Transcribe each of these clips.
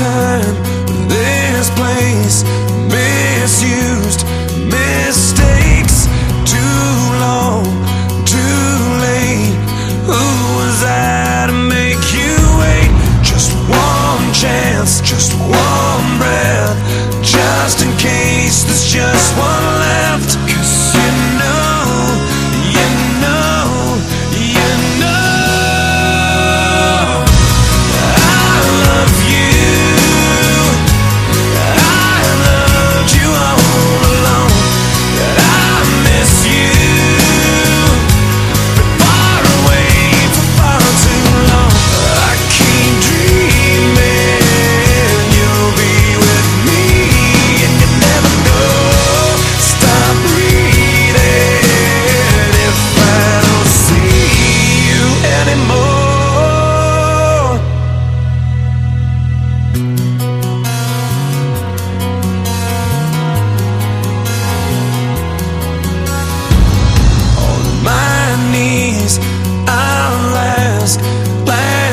time, this place misused, missed.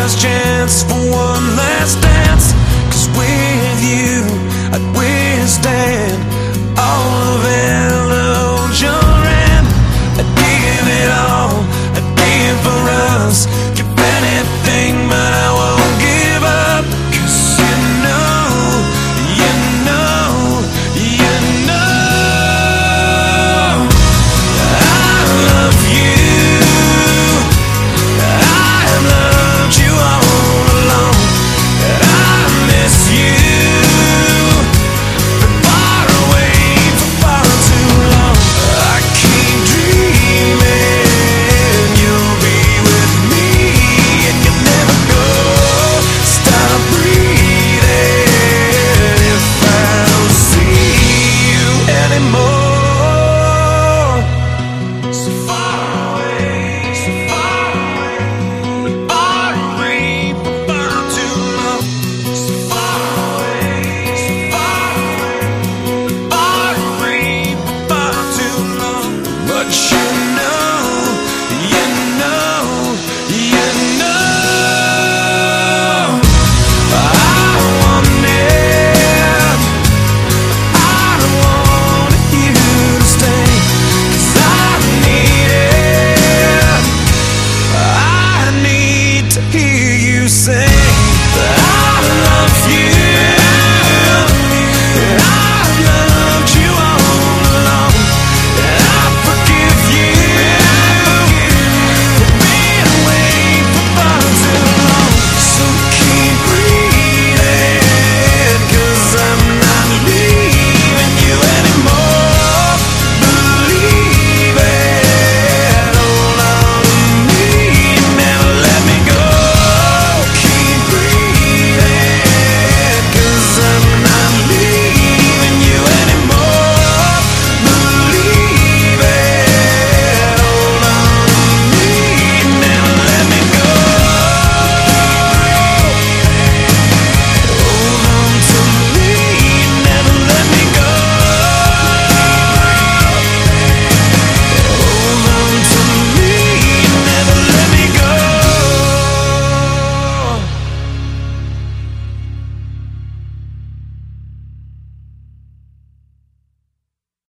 Last chance for one far